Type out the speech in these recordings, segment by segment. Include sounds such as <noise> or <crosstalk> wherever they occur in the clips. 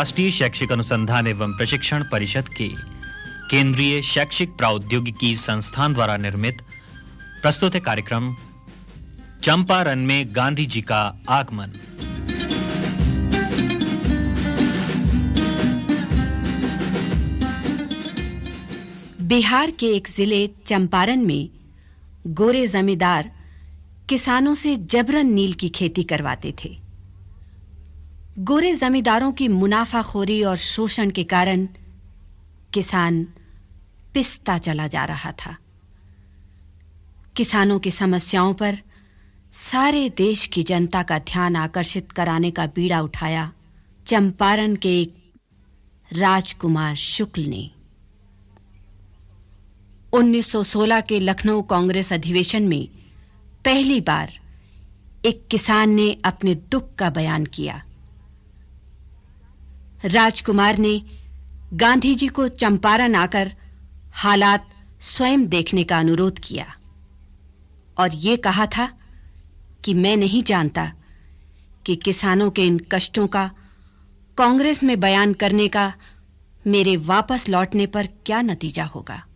राष्ट्रीय शैक्षिक अनुसंधान एवं प्रशिक्षण परिषद के केंद्रीय शैक्षिक प्रौद्योगिकी संस्थान द्वारा निर्मित प्रस्तुत है कार्यक्रम चंपारण में गांधी जी का आगमन। बिहार के एक ज़िले चंपारण में गोरे जमींदार किसानों से जबरन नील की खेती करवाते थे। गोरे जमींदारों की मुनाफाखोरी और शोषण के कारण किसान पिसता चला जा रहा था। किसानों की समस्याओं पर सारे देश की जनता का ध्यान आकर्षित कराने का बीड़ा उठाया चंपारण के एक राजकुमार शुक्ल ने। 1916 के लखनऊ कांग्रेस अधिवेशन में पहली बार एक किसान ने अपने दुख का बयान किया। राजकुमार ने गांधी जी को चंपारण आकर हालात स्वयं देखने का अनुरोध किया और ये कहा था कि मैं नहीं जानता कि किसानों के इन कष्टों का कांग्रेस में बयान करने का मेरे वापस लौटने पर क्या नतीजा होगा।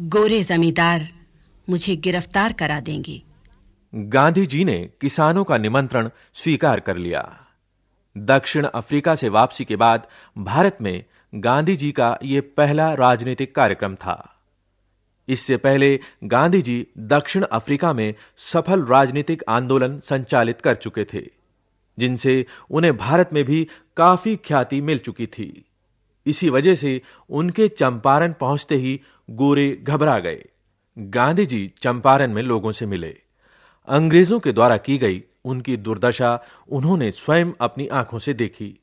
गोरे जमींदार मुझे गिरफ़्तार करा देंगे। गांधी जी ने किसानों का निमंत्रण स्वीकार कर लिया। दक्षिण अफ्रीका से वापसी के बाद भारत में गांधी जी का यह पहला राजनीतिक कार्यक्रम था। इससे पहले गांधी जी दक्षिण अफ्रीका में सफल राजनीतिक आंदोलन संचालित कर चुके थे, जिनसे उन्हें भारत में भी काफ़ी ख्याति मिल चुकी थी। इसी वजह से उनके चंपारण पहुँचते ही गोरे घबरा गए। गांधी जी चंपारण में लोगों से मिले। अंग्रेज़ों के द्वारा की गई उनकी दुर्दशा उन्होंने स्वयं अपनी आँखों से देखी।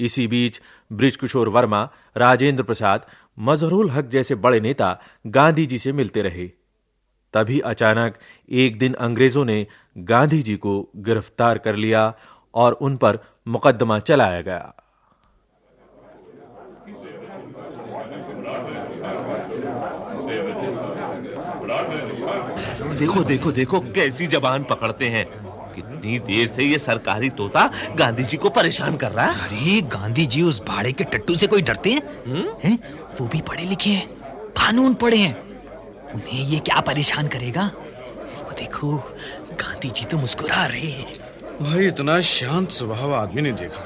इसी बीच ब्रिजकिशोर वर्मा, राजेंद्र प्रसाद, मजहरुल हक जैसे बड़े नेता गांधी जी से मिलते रहे। तभी अचानक एक दिन अंग्रेज़ों ने गांधी जी को गिरफ़्तार कर लिया और उन पर मुकदमा चलाया गया। देखो देखो देखो, कैसी जबान पकड़ते हैं। कितनी देर से ये सरकारी तोता गांधी जी को परेशान कर रहा है? अरे गांधी जी उस भाड़े के टट्टू से कोई डरते हैं? हम्म? हैं? वो भी पढ़े लिखे हैं कानून पढ़े हैं। उन्हें ये क्या परेशान करेगा? वो देखो गांधी जी तो मुस्कुरा रहे हैं। भाई इतना शांत स्वभाव आदमी नहीं देखा।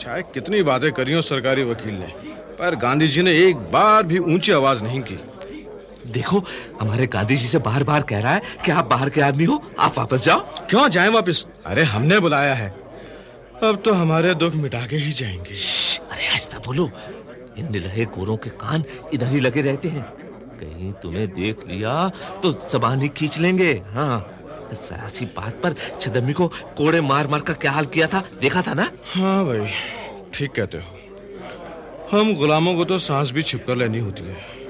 चाहे कितनी बातें करी हो सरकारी वकील ने पर गांधी जी ने एक बार भी ऊँची आवाज़ नहीं की। देखो हमारे गांधी जी से बार बार कह रहा है कि आप बाहर के आदमी हो आप वापस जाओ। क्यों जाएँ वापस? अरे हमने बुलाया है। अब तो हमारे दुख मिटा के ही जाएँगे। अरे ऐसा बोलो। इन निलहे गोरों के कान इधर ही लगे रहते हैं। कहीं तुम्हें देख लिया तो जबान ही खींच लेंगे। हाँ जरा सी बात पर छदमी को कोड़े मार मार का क्या हाल किया था देखा था ना? हाँ भाई ठीक कहते हो। हम गुलामों को तो सांस भी छिप कर लेनी होती है।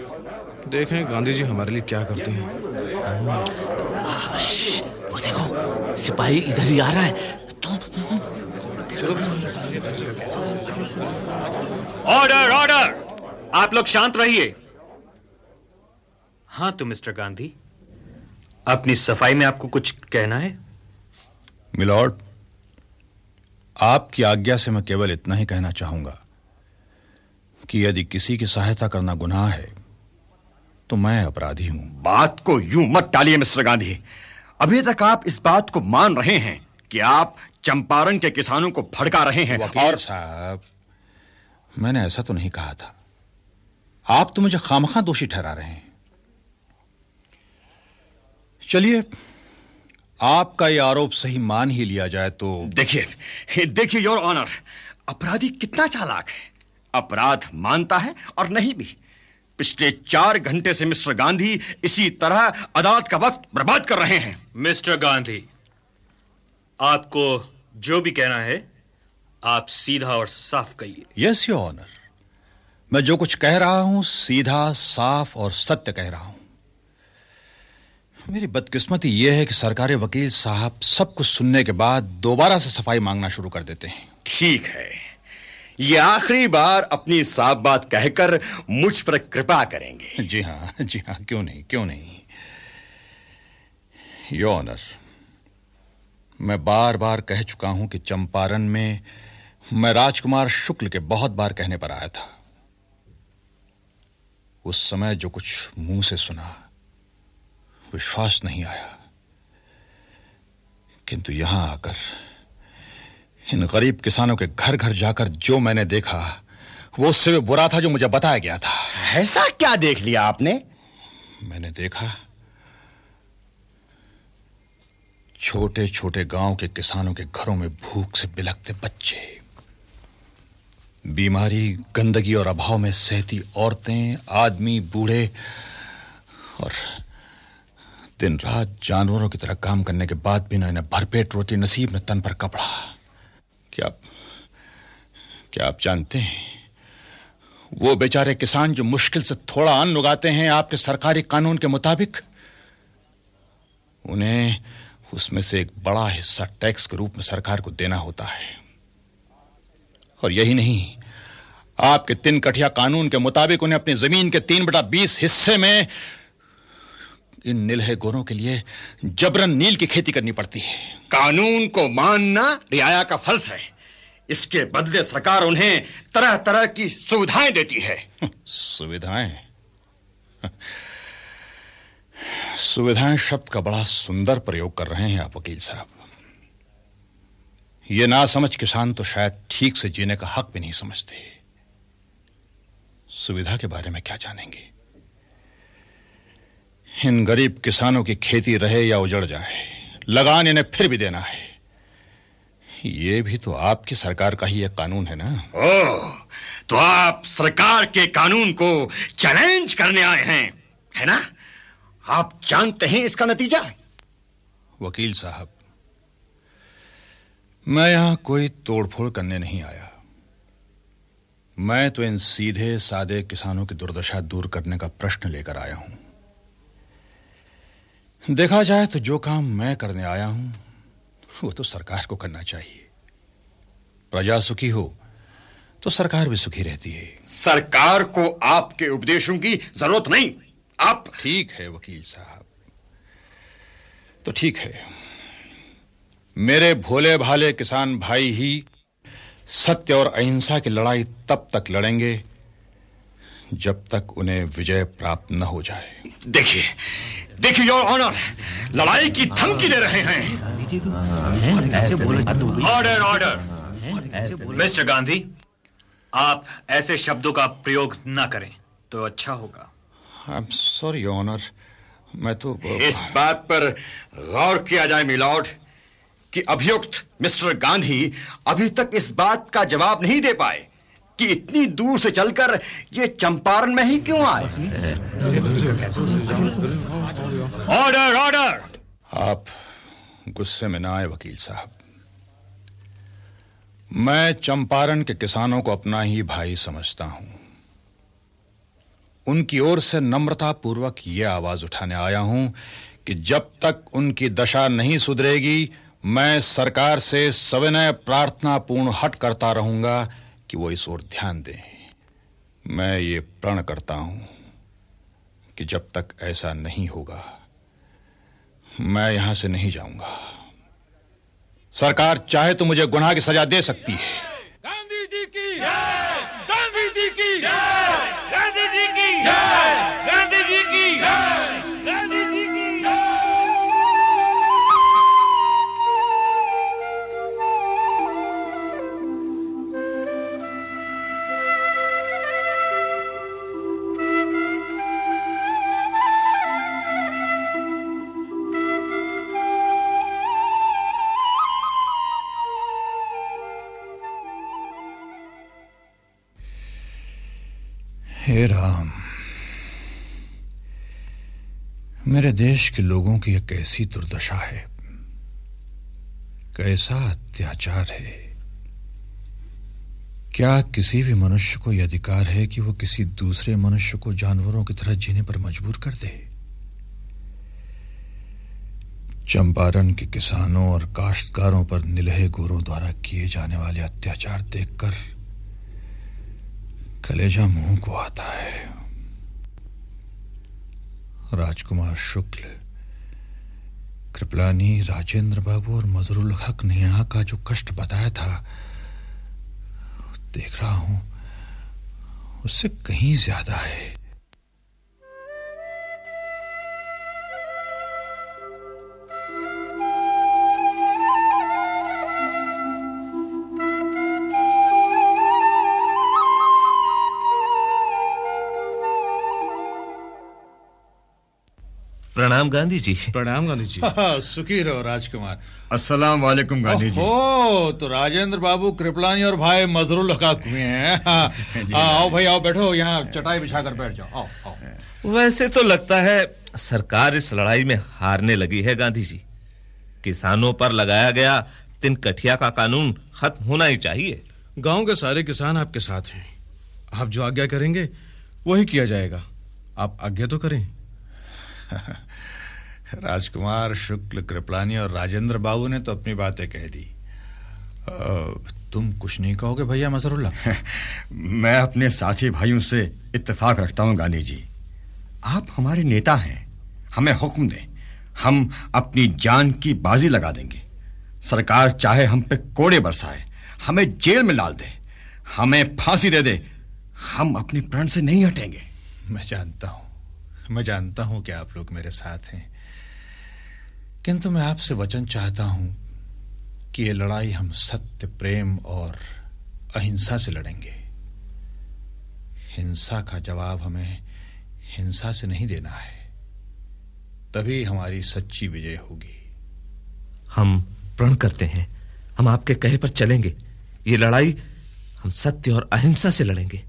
देखें गांधी जी हमारे लिए क्या करते हैं। वो देखो सिपाही इधर ही आ रहा है। तुम ऑर्डर ऑर्डर आप लोग शांत रहिए। हाँ तो मिस्टर गांधी अपनी सफ़ाई में आपको कुछ कहना है? मिलॉर्ड आपकी आज्ञा से मैं केवल इतना ही कहना चाहूँगा कि यदि किसी की सहायता करना गुनाह है तो मैं अपराधी हूँ। बात को यूँ मत टालिए मिस्टर गांधी। अभी तक आप इस बात को मान रहे हैं कि आप चंपारण के किसानों को भड़का रहे हैं और साहब मैंने ऐसा तो नहीं कहा था। आप तो मुझे खामखा दोषी ठहरा रहे हैं। चलिए आपका यह आरोप सही मान ही लिया जाए तो देखिए देखिए योर ऑनर अपराधी कितना चालाक है। अपराध मानता है और नहीं भी। पिछले चार घंटे से मिस्टर गांधी इसी तरह अदालत का वक्त बर्बाद कर रहे हैं। मिस्टर गांधी आपको जो भी कहना है आप सीधा और साफ़ कहिए। यस योर ऑनर मैं जो कुछ कह रहा हूँ सीधा साफ़ और सत्य कह रहा हूँ। मेरी बदकिस्मती यह है कि सरकारी वकील साहब सब कुछ सुनने के बाद दोबारा से सफ़ाई मांगना शुरू कर देते हैं। ठीक है। ये आखिरी बार अपनी साफ़ बात कहकर मुझ पर कृपा करेंगे। जी हाँ जी हाँ, क्यों नहीं क्यों नहीं? योर ऑनर मैं बार बार कह चुका हूँ कि चंपारण में मैं राजकुमार शुक्ल के बहुत बार कहने पर आया था। उस समय जो कुछ मुँह से सुना, विश्वास नहीं आया। किंतु यहाँ आकर इन गरीब किसानों के घर घर जाकर जो मैंने देखा वो उससे भी बुरा था जो मुझे बताया गया था। ऐसा क्या देख लिया आपने? मैंने देखा छोटे छोटे गाँव के किसानों के घरों में भूख से बिलकते बच्चे बीमारी गंदगी और अभाव में सहती औरतें आदमी बूढ़े और दिन रात जानवरों की तरह काम करने के बाद भी ना इन्हें भरपेट रोटी नसीब में तन पर कपड़ा। क्या क्या आप जानते हैं? वो बेचारे किसान जो मुश्किल से थोड़ा अन्न उगाते हैं, आपके सरकारी कानून के मुताबिक? उन्हें उसमें से एक बड़ा हिस्सा टैक्स के रूप में सरकार को देना होता है। और यही नहीं, आपके तीन कठिया कानून के मुताबिक उन्हें अपनी ज़मीन के तीन बटा बीस हिस्से में इन नीलहे गोरों के लिए जबरन नील की खेती करनी पड़ती है। कानून को मानना रियाया का फ़र्ज़ है। इसके बदले सरकार उन्हें तरह तरह की सुविधाएँ देती है। सुविधाएँ? सुविधाएँ शब्द का बड़ा सुंदर प्रयोग कर रहे हैं आप वकील साहब। ये ना समझ किसान तो शायद ठीक से जीने का हक भी नहीं समझते। सुविधा के बारे में क्या जानेंगे? इन गरीब किसानों की खेती रहे या उजड़ जाए लगान इन्हें फिर भी देना है। ये भी तो आपकी सरकार का ही एक कानून है ना? ओ, तो आप सरकार के कानून को चैलेंज करने आए हैं है ना? आप जानते हैं इसका नतीजा? वकील साहब मैं यहाँ कोई तोड़फोड़ करने नहीं आया। मैं तो इन सीधे सादे किसानों की दुर्दशा दूर करने का प्रश्न लेकर आया हूँ। देखा जाए तो जो काम मैं करने आया हूँ वो तो सरकार को करना चाहिए। प्रजा सुखी हो तो सरकार भी सुखी रहती है। सरकार को आपके उपदेशों की ज़रूरत नहीं। आप ठीक है वकील साहब। तो ठीक है। मेरे भोले भाले किसान भाई ही सत्य और अहिंसा की लड़ाई तब तक लड़ेंगे जब तक उन्हें विजय प्राप्त न हो जाए। देखिए देखिए योर ऑनर लड़ाई की धमकी दे रहे हैं। ऑर्डर ऑर्डर मिस्टर गांधी आप ऐसे शब्दों का प्रयोग ना करें तो अच्छा होगा। आई एम सॉरी ऑनर मैं तो इस बात पर गौर किया जाए मिलॉर्ड कि अभियुक्त मिस्टर गांधी अभी तक इस बात का जवाब नहीं दे पाए। कि इतनी दूर से चलकर ये चंपारण में ही क्यों आए? ऑर्डर ऑर्डर आप गुस्से में ना आए वकील साहब। मैं चंपारण के किसानों को अपना ही भाई समझता हूँ। उनकी ओर से नम्रता पूर्वक यह आवाज़ उठाने आया हूँ कि जब तक उनकी दशा नहीं सुधरेगी मैं सरकार से सविनय प्रार्थना पूर्ण हट करता रहूँगा। कि वो इस ओर ध्यान दें। मैं ये प्रण करता हूँ कि जब तक ऐसा नहीं होगा, मैं यहाँ से नहीं जाऊँगा। सरकार चाहे तो मुझे गुनाह की सजा दे सकती है। गांधी जी की गांधी जी की हे राम, मेरे देश के लोगों की एक कैसी दुर्दशा है। कैसा अत्याचार है। क्या किसी भी मनुष्य को यह अधिकार है कि वो किसी दूसरे मनुष्य को जानवरों की तरह जीने पर मजबूर कर दे? चंपारण के किसानों और काश्तकारों पर निलहे गोरों द्वारा किए जाने वाले अत्याचार देखकर कलेजा मुँह को आता है। राजकुमार शुक्ल, कृपलानी, राजेंद्र बाबू और मजरुल हक ने यहाँ का जो कष्ट बताया था, देख रहा हूँ, उससे कहीं ज़्यादा है। प्रणाम गांधी जी। प्रणाम गांधी जी। <laughs> सुखी रहो राजकुमार। अस्सलाम वालेकुम गांधी जी। ओ तो राजेंद्र बाबू कृपलानी और भाई मजरुल हक हुए हैं। <laughs> हाँ, हाँ, आओ भाई आओ बैठो यहाँ चटाई बिछाकर बैठ जाओ। आओ आओ। वैसे तो लगता है सरकार इस लड़ाई में हारने लगी है गांधी जी। किसानों पर लगाया गया तीन कठिया का कानून खत्म होना ही चाहिए। गाँव के सारे किसान आपके साथ हैं। आप जो आज्ञा करेंगे वही किया जाएगा। आप आज्ञा तो करें। <laughs> राजकुमार शुक्ल कृपलानी और राजेंद्र बाबू ने तो अपनी बातें कह दी। तुम कुछ नहीं कहोगे भैया मजरुल्ला? <laughs> मैं अपने साथी भाइयों से इत्तेफाक रखता हूँ गांधी जी। आप हमारे नेता हैं हमें हुक्म दें हम अपनी जान की बाजी लगा देंगे। सरकार चाहे हम पे कोड़े बरसाए हमें जेल में डाल दे हमें फांसी दे दे हम अपने प्रण से नहीं हटेंगे। मैं जानता हूँ। मैं जानता हूँ कि आप लोग मेरे साथ हैं। किंतु मैं आपसे वचन चाहता हूँ कि ये लड़ाई हम सत्य, प्रेम और अहिंसा से लड़ेंगे। हिंसा का जवाब हमें हिंसा से नहीं देना है। तभी हमारी सच्ची विजय होगी। हम प्रण करते हैं। हम आपके कहे पर चलेंगे। ये लड़ाई हम सत्य और अहिंसा से लड़ेंगे।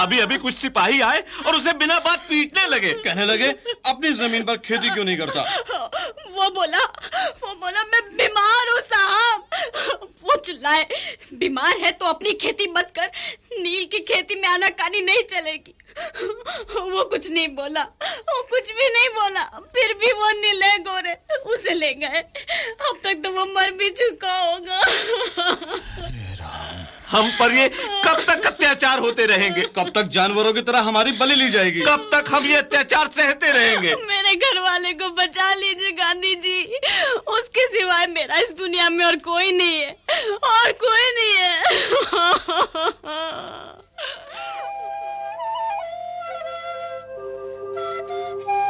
अभी अभी कुछ सिपाही आए और उसे बिना बात पीटने लगे। कहने लगे अपनी ज़मीन पर खेती क्यों नहीं करता? वो बोला वो बोला मैं बीमार हूँ साहब। वो चिल्लाए बीमार है तो अपनी खेती मत कर नील की खेती में आनाकानी नहीं चलेगी। वो कुछ नहीं बोला वो कुछ भी नहीं बोला फिर भी वो नीले गोरे उसे ले गए। अब तक तो वो मर भी चुका होगा। हम पर ये कब तक अत्याचार होते रहेंगे? कब तक जानवरों की तरह हमारी बलि ली जाएगी? कब तक हम ये अत्याचार सहते रहेंगे? मेरे घर वाले को बचा लीजिए गांधी जी। उसके सिवाय मेरा इस दुनिया में और कोई नहीं है। और कोई नहीं है। <laughs>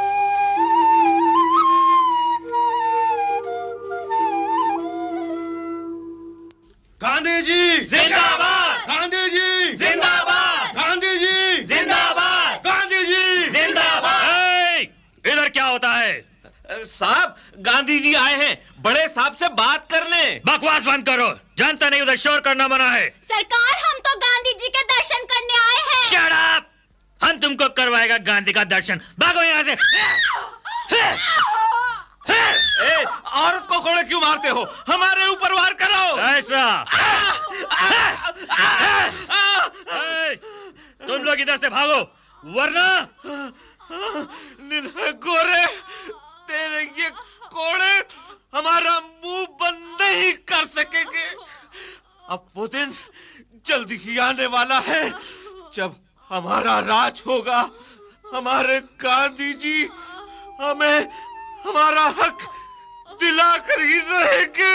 साहब गांधी जी आए हैं। बड़े साहब से बात करने बकवास बंद करो। जानता नहीं उधर शोर करना मना है। सरकार हम तो गांधी जी के दर्शन करने आए हैं। शट अप हम तुमको करवाएगा गांधी का दर्शन। भागो यहाँ से। ए, औरत को कोड़े क्यों मारते हो? हमारे ऊपर वार करो ऐसा। तुम लोग इधर से भागो वरना गोरे। तेरे ये कोड़े हमारा मुँह बंद नहीं कर सकेंगे। अब वो दिन जल्दी ही आने वाला है। जब हमारा राज होगा, हमारे गांधी जी हमें हमारा हक दिला कर ही रहेंगे।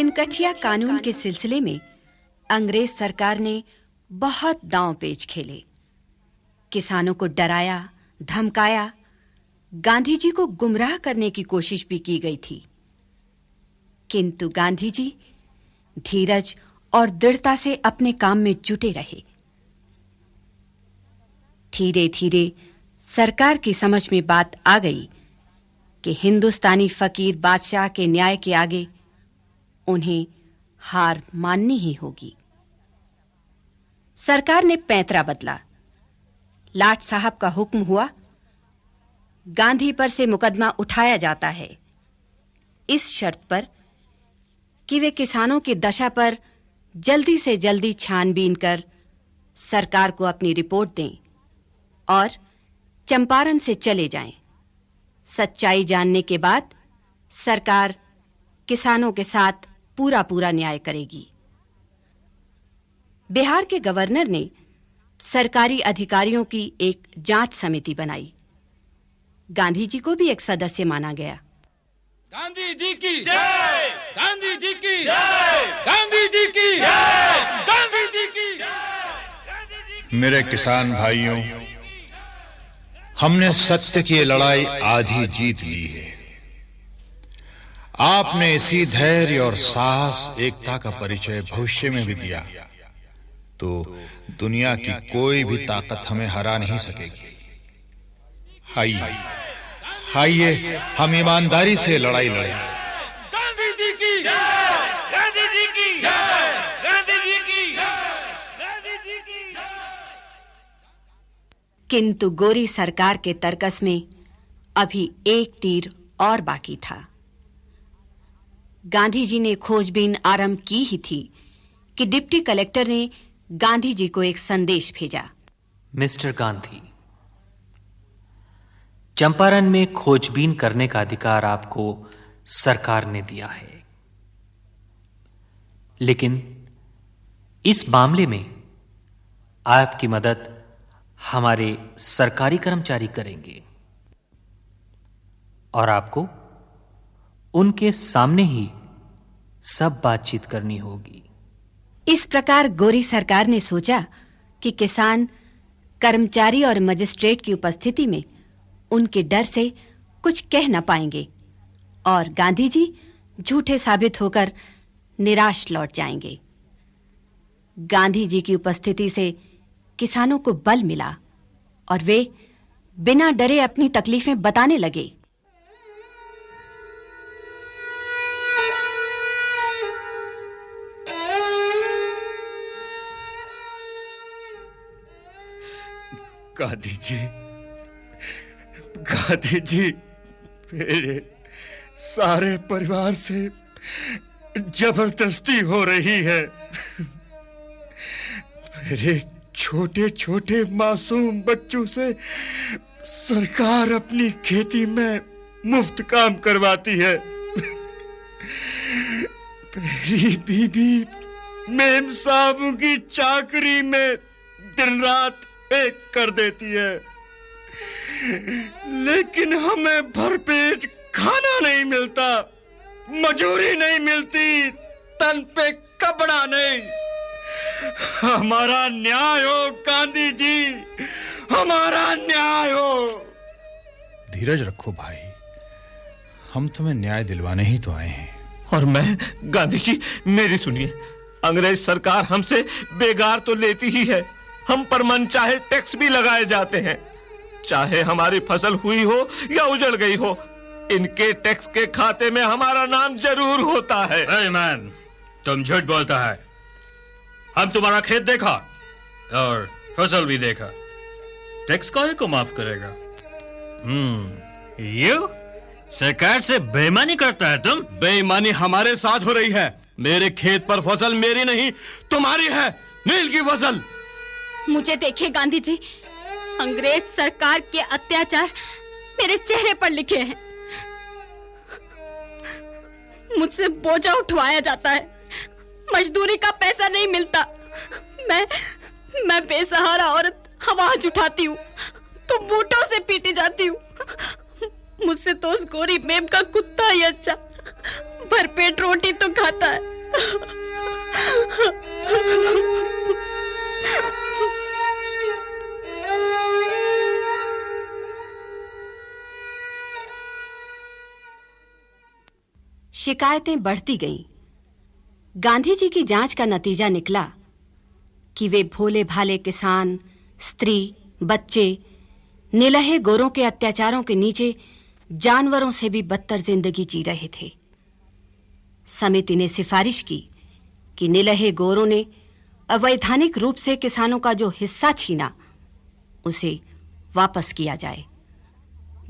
तिनकठिया कानून के सिलसिले में अंग्रेज़ सरकार ने बहुत दांव पेच खेले। किसानों को डराया, धमकाया गांधी जी को गुमराह करने की कोशिश भी की गई थी। किंतु गांधी जी धीरज और दृढ़ता से अपने काम में जुटे रहे। धीरे धीरे सरकार की समझ में बात आ गई कि हिंदुस्तानी फकीर बादशाह के न्याय के आगे उन्हें हार माननी ही होगी। सरकार ने पैंतरा बदला। लाट साहब का हुक्म हुआ, गांधी पर से मुकदमा उठाया जाता है। इस शर्त पर कि वे किसानों की दशा पर जल्दी से जल्दी छानबीन कर सरकार को अपनी रिपोर्ट दें और चंपारण से चले जाएँ। सच्चाई जानने के बाद सरकार किसानों के साथ पूरा पूरा न्याय करेगी। बिहार के गवर्नर ने सरकारी अधिकारियों की एक जाँच समिति बनाई। गांधी जी को भी एक सदस्य माना गया। गांधी जी की जय! गांधी जी की जय! गांधी जी की जय! गांधी जी की मेरे किसान भाइयों हमने सत्य की लड़ाई आधी जीत ली है। आपने इसी धैर्य और साहस एकता का परिचय भविष्य में भी दिया तो दुनिया की कोई भी ताकत हमें हरा नहीं सकेगी। आइए आइए हम ईमानदारी से लड़ाई लड़ें। गांधी जी की जय! गांधी जी की जय! गांधी जी की गांधी जी की किंतु गोरी सरकार के तर्कस में अभी एक तीर और बाकी था। गांधी जी ने खोजबीन आरंभ की ही थी कि डिप्टी कलेक्टर ने गांधी जी को एक संदेश भेजा। मिस्टर गांधी, चंपारण में खोजबीन करने का अधिकार आपको सरकार ने दिया है। लेकिन इस मामले में आपकी मदद हमारे सरकारी कर्मचारी करेंगे और आपको उनके सामने ही सब बातचीत करनी होगी। इस प्रकार गोरी सरकार ने सोचा कि किसान, कर्मचारी और मजिस्ट्रेट की उपस्थिति में उनके डर से कुछ कह न पाएँगे और गांधी जी झूठे साबित होकर निराश लौट जाएँगे। गांधी जी की उपस्थिति से किसानों को बल मिला और वे बिना डरे अपनी तकलीफें बताने लगे। गांधी जी गांधी जी, मेरे सारे परिवार से ज़बरदस्ती हो रही है। मेरे छोटे छोटे मासूम बच्चों से सरकार अपनी खेती में मुफ़्त काम करवाती है। मेरी बीबी मेम साहब की चाकरी में दिन रात एक कर देती है। लेकिन हमें भरपेट खाना नहीं मिलता मजूरी नहीं मिलती तन पे कपड़ा नहीं। हमारा न्याय हो गांधी जी हमारा न्याय हो। धीरज रखो भाई हम तुम्हें न्याय दिलवाने ही तो आए हैं। और मैं गांधी जी मेरी सुनिए अंग्रेज़ सरकार हमसे बेगार तो लेती ही है। हम पर मन चाहे टैक्स भी लगाए जाते हैं। चाहे हमारी फ़सल हुई हो या उजड़ गई हो इनके टैक्स के खाते में हमारा नाम ज़रूर होता है। Hey मैन तुम झूठ बोलता है। हम तुम्हारा खेत देखा और फ़सल भी देखा। टैक्स काहे को माफ़ करेगा? हम्म यू सरकार से बेईमानी करता है तुम? बेईमानी हमारे साथ हो रही है। मेरे खेत पर फ़सल मेरी नहीं तुम्हारी है। नील की फ़सल। मुझे देखिए गांधी जी अंग्रेज़ सरकार के अत्याचार मेरे चेहरे पर लिखे हैं। मुझसे बोझा उठवाया जाता है। मजदूरी का पैसा नहीं मिलता। मैं मैं बेसहारा औरत, आवाज़ उठाती हूँ तो बूटों से पीटी जाती हूँ। मुझसे तो उस गोरी मेम का कुत्ता ही अच्छा। भरपेट रोटी तो खाता है। शिकायतें बढ़ती गईं। गांधी जी की जाँच का नतीजा निकला कि वे भोले भाले किसान, स्त्री, बच्चे, निलहे गोरों के अत्याचारों के नीचे जानवरों से भी बदतर ज़िंदगी जी रहे थे। समिति ने सिफारिश की कि निलहे गोरों ने अवैधानिक रूप से किसानों का जो हिस्सा छीना, उसे वापस किया जाए।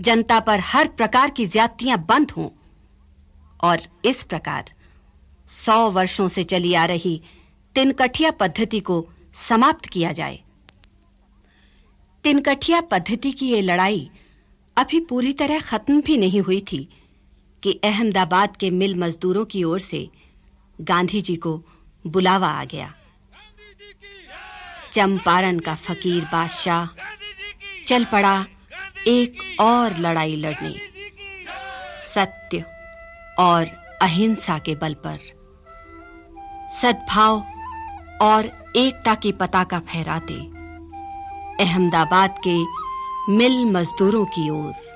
जनता पर हर प्रकार की ज्यादतियाँ बंद हों और इस प्रकार सौ वर्षों से चली आ रही तिनकठिया पद्धति को समाप्त किया जाए। तिनकठिया पद्धति की ये लड़ाई अभी पूरी तरह खत्म भी नहीं हुई थी कि अहमदाबाद के मिल मजदूरों की ओर से गांधी जी को बुलावा आ गया। चंपारण का फकीर बादशाह चल पड़ा एक और लड़ाई लड़ने। सत्य। और अहिंसा के बल पर। सद्भाव और एकता की पताका फहराते अहमदाबाद के मिल मजदूरों की ओर।